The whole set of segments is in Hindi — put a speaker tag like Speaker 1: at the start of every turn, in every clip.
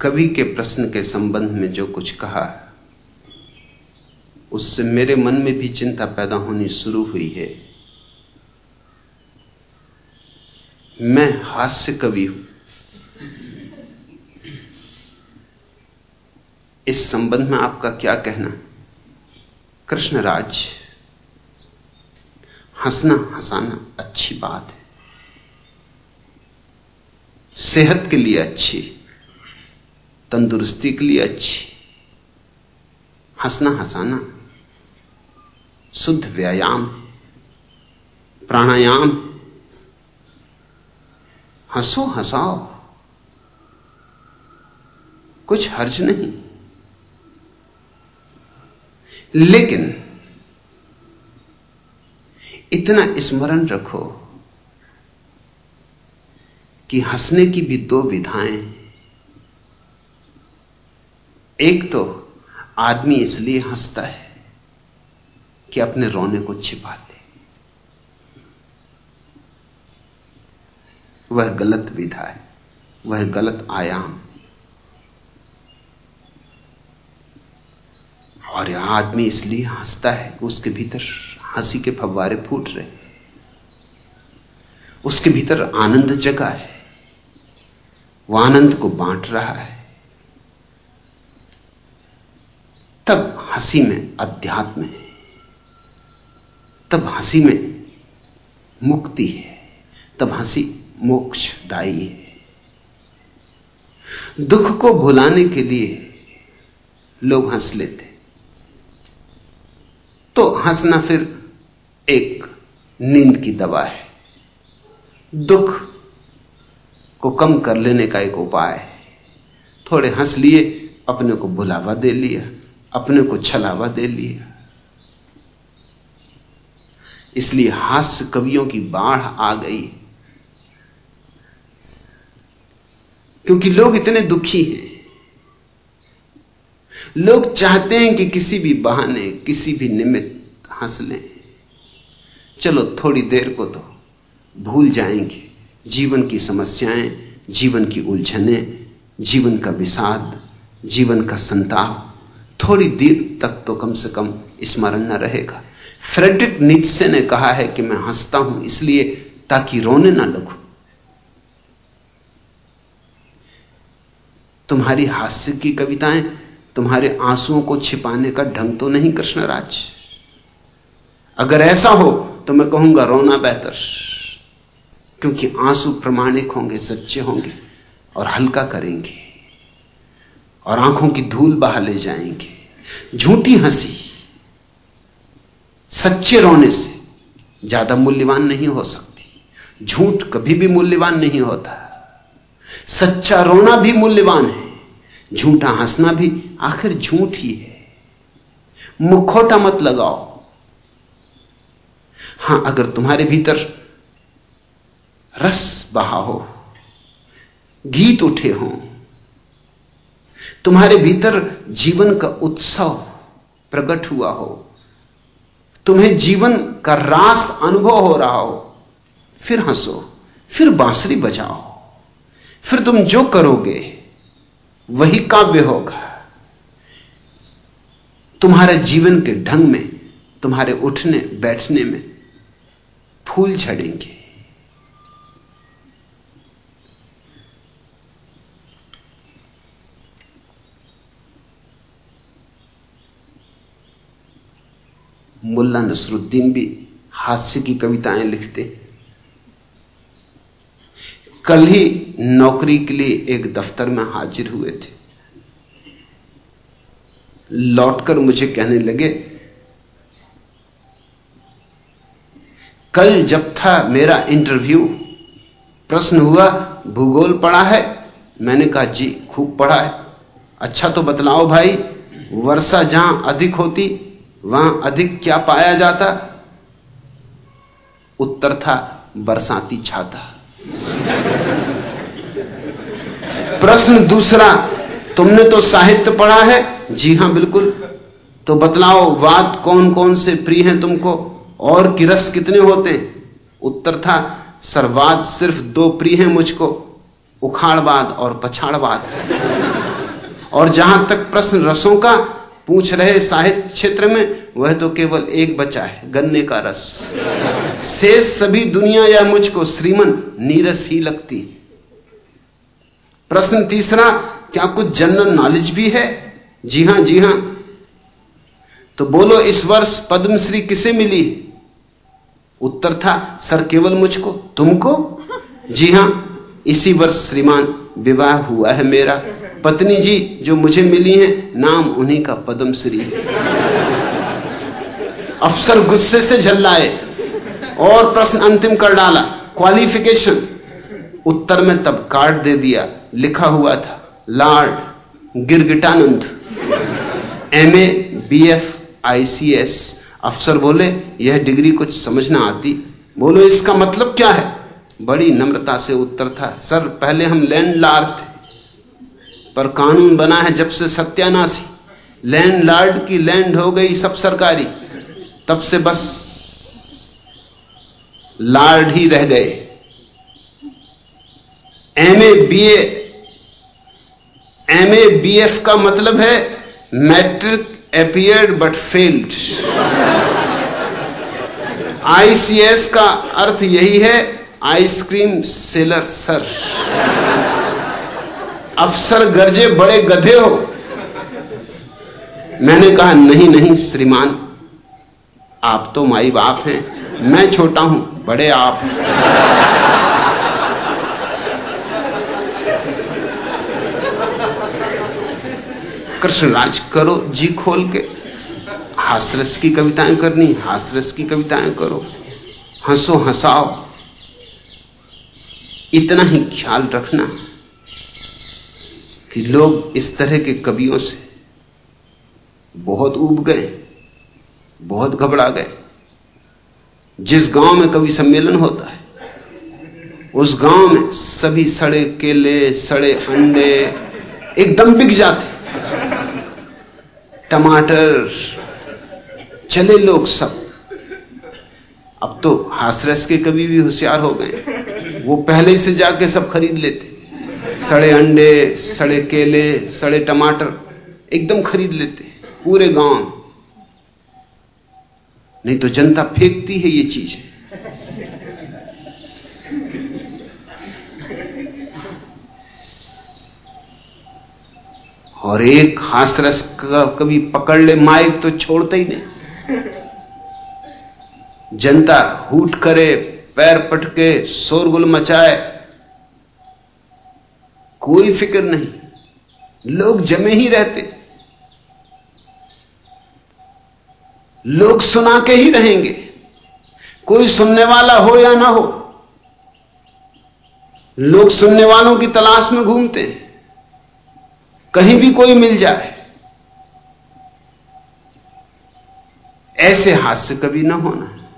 Speaker 1: कवि के प्रश्न के संबंध में जो कुछ कहा, उससे मेरे मन में भी चिंता पैदा होनी शुरू हुई है। मैं हास्य कवि हूँ। इस संबंध में आपका क्या कहना? कृष्णराज, हंसना हंसाना अच्छी बात है। सेहत के लिए अच्छी। तंदुरुस्ती के लिए अच्छी। हंसना हंसाना। शुद्ध व्यायाम। प्राणायाम। हंसो हंसाओ। कुछ हर्ज नहीं। लेकिन इतना स्मरण रखो कि हंसने की भी दो विधाएँ एक तो आदमी इसलिए हंसता है कि अपने रोने को छिपा दे वह गलत विधा है, वह गलत आयाम और यह आदमी इसलिए हंसता है उसके भीतर हँसी के फव्वारे फूट रहे उसके भीतर आनंद जगा है। वह आनंद को बांट रहा है। तब हँसी में अध्यात्म है। तब हँसी में मुक्ति है। तब हँसी मोक्षदायी है। दुख को भुलाने के लिए लोग हंस लेते। तो हंसना फिर एक नींद की दवा है। दुख को कम कर लेने का एक उपाय है। थोड़े हंस लिए, अपने को बुलावा दे लिया। अपने को छलावा दे लिया इसलिए हास्य कवियों की बाढ़ आ गई। क्योंकि लोग इतने दुखी हैं। लोग चाहते हैं कि किसी भी बहाने, किसी भी निमित्त हंस लें चलो, थोड़ी देर को तो भूल जाएँगे। जीवन की समस्याएँ, जीवन की उलझने, जीवन का विषाद, जीवन का संताप। थोड़ी देर तक तो कम से कम स्मरण न रहेगा। फ्रेडरिक नीत्से ने कहा है कि मैं हंसता हूँ इसलिए ताकि रोने ना लगू। तुम्हारी हास्य की कविताएँ तुम्हारे आंसुओं को छिपाने का ढंग तो नहीं, कृष्णराज। अगर ऐसा हो तो मैं कहूँगा रोना बेहतर, क्योंकि आँसू प्रमाणिक होंगे, सच्चे होंगे और हल्का करेंगे और आँखों की धूल बहा ले जाएँगे। झूठी हँसी, सच्चे रोने से ज़्यादा मूल्यवान नहीं हो सकती। झूठ कभी भी मूल्यवान नहीं होता। सच्चा रोना भी मूल्यवान है, झूठा हंसना भी आखिर झूठ ही है। मुखोटा मत लगाओ। हाँ, अगर तुम्हारे भीतर रस बहा हो, गीत उठे हो तुम्हारे भीतर जीवन का उत्सव प्रकट हुआ हो। तुम्हें जीवन का रास अनुभव हो रहा हो। फिर हंसो, फिर बांसुरी बजाओ। फिर तुम जो करोगे, वही काव्य होगा। तुम्हारे जीवन के ढंग में, तुम्हारे उठने, बैठने में फूल झड़ेंगे। मुल्ला नसरुद्दीन भी हास्य की कविताएँ लिखते। कल ही नौकरी के लिए एक दफ्तर में हाजिर हुए थे। लौटकर मुझे कहने लगे, कल जब था मेरा इंटरव्यू, प्रश्न हुआ, भूगोल पढ़ा है? मैंने कहा, जी, खूब पढ़ा है। अच्छा तो बतलाओ भाई, वर्षा जहाँ अधिक होती वहाँ अधिक क्या पाया जाता? उत्तर था, बरसाती छाता। प्रश्न दूसरा, तुमने तो साहित्य पढ़ा है? जी हाँ, बिल्कुल। तो बतलाओ, वाद कौन कौन से प्रिय हैं तुमको? और की रस कितने होते हैं? उत्तर था सर्वाद सिर्फ़ दो प्रिय हैं मुझको, उखाड़वाद और पछाड़वाद। और जहाँ तक प्रश्न रसों का पूछ रहे साहित्य क्षेत्र में, वह तो केवल एक बचा है, गन्ने का रस। शेष सभी दुनिया या मुझको श्रीमन नीरस ही लगती प्रश्न तीसरा, क्या कुछ जनरल नॉलेज भी है? जी हाँ जी हाँ। तो बोलो, इस वर्ष पद्मश्री किसे मिली? उत्तर था, सर, केवल मुझको। तुमको? जी हाँ, इसी वर्ष श्रीमान, विवाह हुआ है मेरा। पत्नी जी, जो मुझे मिली है, नाम उन्हीं का पद्मश्री। अफसर गुस्से से झल्लाए और प्रश्न अंतिम कर डाला क्वालिफिकेशन उत्तर में तब कार्ड दे दिया, लिखा हुआ था lord Girgitanand M A B F ICS अफसर बोले, यह डिग्री कुछ समझ ना आती। बोलो, इसका मतलब क्या है? बड़ी नम्रता से उत्तर था, सर, पहले हम लैंड लॉर्ड थे। पर कानून बना है जब से सत्यानाशी। लैंड लॉर्ड की लैंड हो गई सब सरकारी। तब से बस लार्ड ही रह गए। M A B M A B F का मतलब है matric appeared but failed. ICS का अर्थ यही है, आइसक्रीम सेलर सर। अफसर गर्जे बड़े गधे हो। मैंने कहा, नहीं नहीं, श्रीमान, आप तो माई बाप हैं। मैं छोटा हूँ, बड़े आप। कृष्णराज, करो जी खोल के। हासरस की कविताएँ करनी हासरस की कविताएँ करो। हंसो, हंसाओ। इतना ही ख्याल रखना। कि लोग इस तरह के कवियों से बहुत उब गए, बहुत घबरा गए। जिस गाँव में कवि सम्मेलन होता है, उस गाँव में सभी सड़े केले, सड़े अंडे एकदम बिक जाते। टमाटर, चले लोग सब। अब तो हासरस के कवि भी होशियार हो गए। वो पहले से जाके सब खरीद लेते। सड़े अंडे, सड़े केले, सड़े टमाटर एकदम खरीद लेते पूरे गाँव। नहीं तो जनता फेंकती है ये चीज़। और एक हासरस का कभी पकड़ ले, माइक तो छोड़ता ही नहीं। जनता हूट करे, पैर पटके, शोरगुल मचाए। कोई फ़िक्र नहीं। लोग जमे ही रहते। लोग सुना के ही रहेंगे। कोई सुनने वाला हो या ना हो। लोग सुनने वालों की तलाश में घूमते। हैं कहीं भी कोई मिल जाए। ऐसे हास्य कभी ना होना।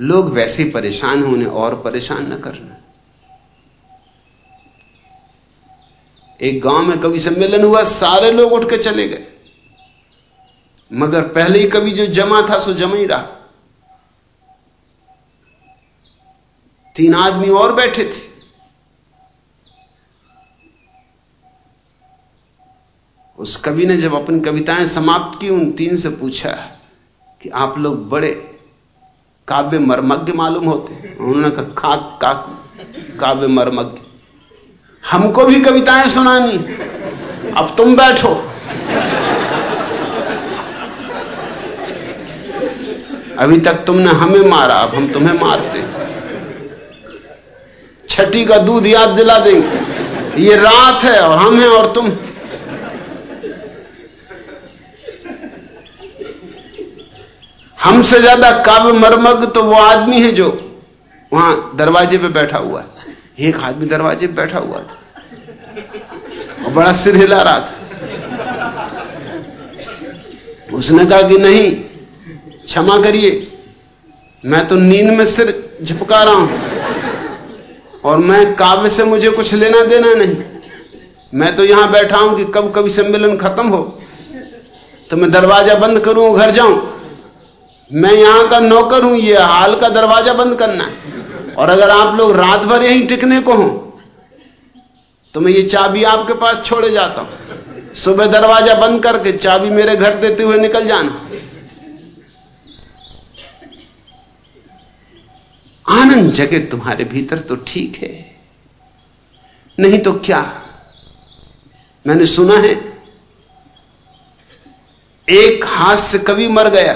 Speaker 1: लोग वैसे परेशान होने और परेशान न करना। एक गाँव में कवि सम्मेलन हुआ, सारे लोग उठ के चले गए। मगर पहले ही कवि जो जमा था, सो जमा ही रहा। तीन आदमी और बैठे थे। उस कवि ने जब अपनी कविताएँ समाप्त की, उन तीन से पूछा कि आप लोग बड़े काव्य मर्मज्ञ मालूम होते उन्होंने कहा खाक काव्य मर्मज्ञ। हमको भी कविताएँ सुनानी। अब तुम बैठो। अभी तक तुमने हमें मारा, अब हम तुम्हें मारते। छठी का दूध याद दिला देंगे ये रात है और हम हैं और तुम। हमसे ज़्यादा काव्य मर्मग तो वो आदमी है जो वहाँ दरवाजे पे बैठा हुआ है। एक आदमी दरवाजे पे बैठा हुआ था और बड़ा सिर हिला रहा था। उसने कहा कि नहीं, क्षमा करिए, मैं तो नींद में सिर झपका रहा हूँ और मैं काव्य से मुझे कुछ लेना देना नहीं। मैं तो यहाँ बैठा हूँ कि कब कभी सम्मेलन खत्म हो तो मैं दरवाज़ा बंद करूँ घर जाऊँ। मैं यहाँ का नौकर हूँ, ये हाल का दरवाज़ा बंद करना है। और अगर आप लोग रात भर यहीं टिकने को हो तो मैं ये चाबी आपके पास छोड़े जाता हूँ। सुबह दरवाज़ा बंद करके चाबी मेरे घर देते हुए निकल जाना। आनंद जगे तुम्हारे भीतर तो ठीक है। नहीं तो क्या? मैंने सुना है, एक हाथ से कवि मर गया।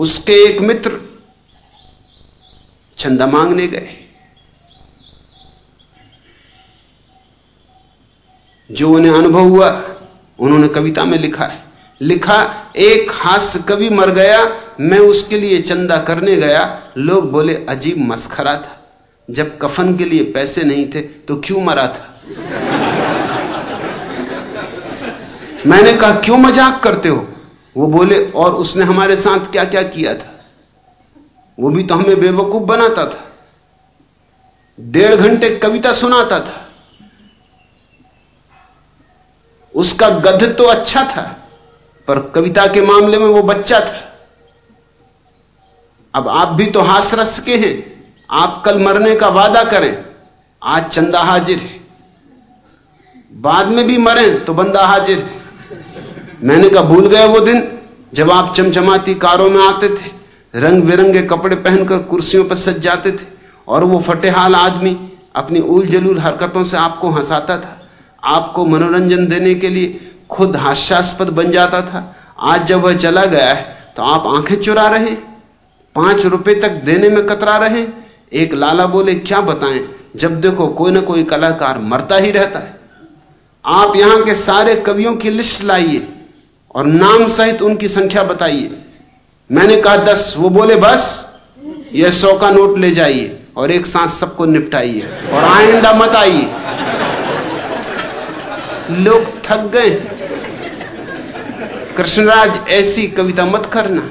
Speaker 1: उसके एक मित्र चंदा मांगने गए। जो उन्हें अनुभव हुआ, उन्होंने कविता में लिखा है। लिखा, एक हास्य कवि मर गया, मैं उसके लिए चंदा करने गया। लोग बोले, अजीब मस्खरा था। जब कफन के लिए पैसे नहीं थे तो क्यों मरा था? मैंने कहा, क्यों मज़ाक करते हो? वो बोले, और उसने हमारे साथ क्या क्या किया था? वो भी तो हमें बेवकूफ़ बनाता था। डेढ़ घंटे कविता सुनाता था। उसका गध तो अच्छा था, पर कविता के मामले में वो बच्चा था। अब आप भी तो हास रस के हैं। आप कल मरने का वादा करें, आज चंदा हाजिर है। बाद में भी मरे तो बंदा हाजिर है। मैंने कहा, भूल गए वो दिन? जब आप चमचमाती कारों में आते थे रंग बिरंगे कपड़े पहनकर कुर्सियों पर सज जाते थे, और वो फटेहाल आदमी अपनी उल जलूल हरकतों से आपको हंसाता था, आपको मनोरंजन देने के लिए खुद हास्यास्पद बन जाता था, आज जब वह चला गया है तो आप आँखें चुरा रहे, पाँच रुपए तक देने में कतरा रहे, एक लाला बोले, क्या बताएँ, जब देखो कोई ना कोई कलाकार मरता ही रहता है, आप यहाँ के सारे कवियों की लिस्ट लाइए और नाम सहित उनकी संख्या बताइए। मैंने कहा, दस। वो बोले, बस, ये सौ का नोट ले जाइए और एक साथ सबको निपटाइए और आइंदा मत आइए। लोग थक गए। कृष्णराज, ऐसी कविता मत करना।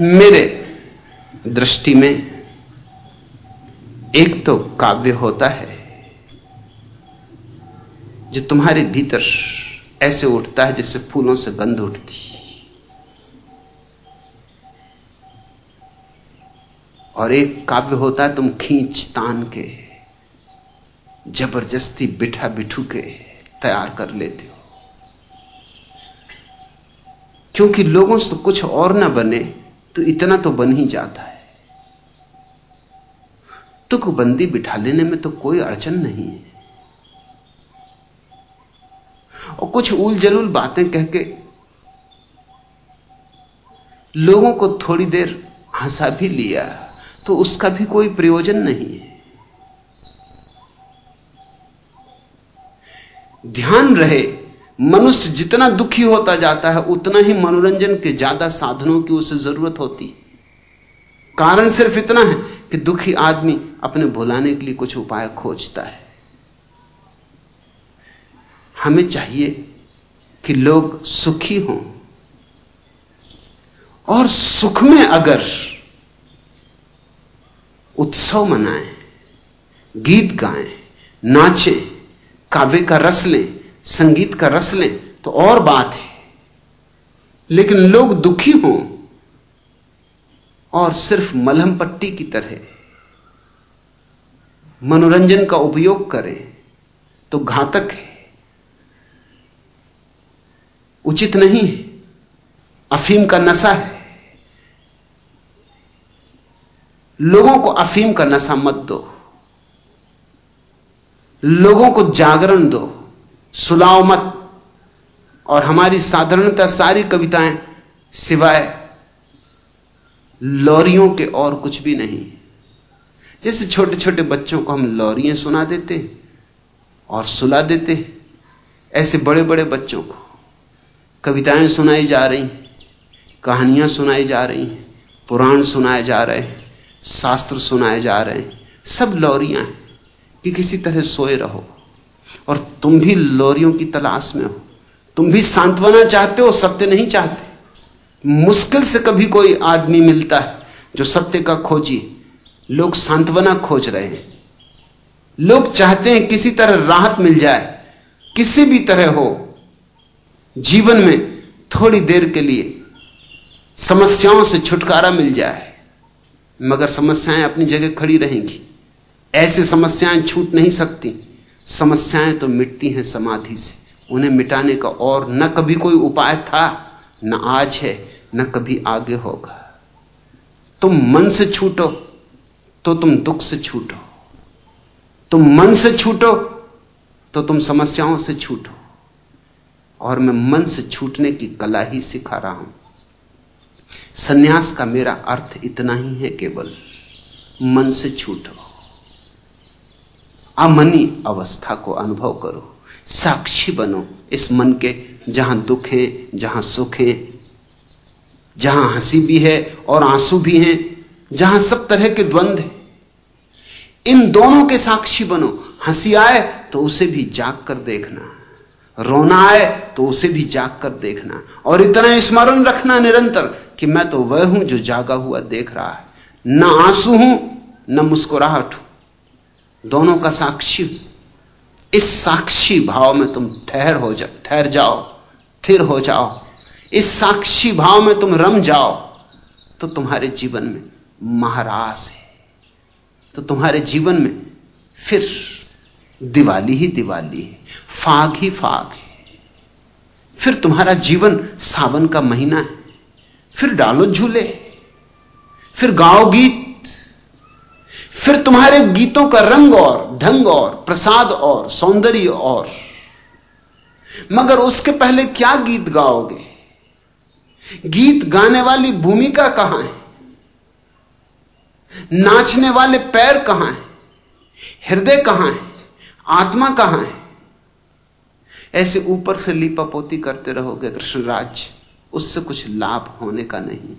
Speaker 1: मेरे दृष्टि में एक तो काव्य होता है जो तुम्हारे भीतर ऐसे उठता है जैसे फूलों से गंध उठती है। और एक काव्य होता है, तुम खींच तान के, ज़बरदस्ती बिठा बिठू के तैयार कर लेते हो। क्योंकि लोगों से कुछ और ना बने तो इतना तो बन ही जाता है। तुक बंदी बिठा लेने में तो कोई अड़चन नहीं है। और कुछ उल जलूल बातें कह के लोगों को थोड़ी देर हंसा भी लिया तो उसका भी कोई प्रयोजन नहीं है। ध्यान रहे, मनुष्य जितना दुखी होता जाता है, उतना ही मनोरंजन के ज़्यादा साधनों की उसे ज़रूरत होती कारण सिर्फ़ इतना है कि दुखी आदमी अपने भुलाने के लिए कुछ उपाय खोजता है। हमें चाहिए कि लोग सुखी हों। और सुख में अगर उत्सव मनाएँ, गीत गाएँ, नाचें, काव्य का रस लें, संगीत का रस लें तो और बात है। लेकिन लोग दुखी हों और सिर्फ़ मलहम पट्टी की तरह मनोरंजन का उपयोग करें तो घातक है। उचित नहीं है। अफीम का नशा है। लोगों को अफीम का नशा मत दो। लोगों को जागरण दो। सुलाओ मत। और हमारी साधारणता सारी कविताएँ सिवाय लौरियों के और कुछ भी नहीं। जैसे छोटे छोटे बच्चों को हम लौरियाँ सुना देते और सुला देते ऐसे बड़े बड़े बच्चों को कविताएँ सुनाई जा रही, कहानियाँ सुनाई जा रही हैं पुराण सुनाए जा रहे हैं शास्त्र सुनाए जा रहे हैं सब लौरियाँ हैं कि किसी तरह सोए रहो। और तुम भी लोरियों की तलाश में हो। तुम भी सांत्वना चाहते हो, सत्य नहीं चाहते। मुश्किल से कभी कोई आदमी मिलता है जो सत्य का खोजी। लोग सांत्वना खोज रहे हैं। लोग चाहते हैं किसी तरह राहत मिल जाए, किसी भी तरह हो। जीवन में थोड़ी देर के लिए समस्याओं से छुटकारा मिल जाए, मगर समस्याएँ अपनी जगह खड़ी रहेंगी। ऐसे समस्याएँ छूट नहीं सकती। समस्याएँ तो मिटती हैं समाधि से। उन्हें मिटाने का और न कभी कोई उपाय था, न आज है, न कभी आगे होगा। तुम मन से छूटो तो तुम दुख से छूटो। तुम मन से छूटो तो तुम समस्याओं से छूटो। और मैं मन से छूटने की कला ही सिखा रहा हूँ। सन्यास का मेरा अर्थ इतना ही है केवल, मन से छूटो। अमनी अवस्था को अनुभव करो। साक्षी बनो इस मन के, जहाँ दुख है, जहाँ सुख है, जहाँ हँसी भी है और आँसू भी हैं, जहाँ सब तरह के द्वंद्व हैं। इन दोनों के साक्षी बनो। हँसी आए तो उसे भी जाग कर देखना। रोना आए तो उसे भी जाग कर देखना और इतना स्मरण रखना निरंतर कि मैं तो वह हूँ जो जागा हुआ देख रहा है। न आँसू हूँ, न मुस्कुराहट हूँ। दोनों का साक्षी इस साक्षी भाव में तुम ठहर हो जा, ठहर जाओ, थिर हो जाओ। इस साक्षी भाव में तुम रम जाओ तो तुम्हारे जीवन में महारास है। तो तुम्हारे जीवन में फिर दिवाली ही दिवाली है, फाग ही फाग है। फिर तुम्हारा जीवन सावन का महीना है, फिर डालो झूले, फिर गाओ गीत, फिर तुम्हारे गीतों का रंग और ढंग और प्रसाद और सौंदर्य और। मगर उसके पहले क्या गीत गाओगे? गीत गाने वाली भूमिका कहाँ है? नाचने वाले पैर कहाँ है? हृदय कहाँ है? आत्मा कहाँ है? ऐसे ऊपर से लीपापोती करते रहोगे कृष्णराज, उससे कुछ लाभ होने का नहीं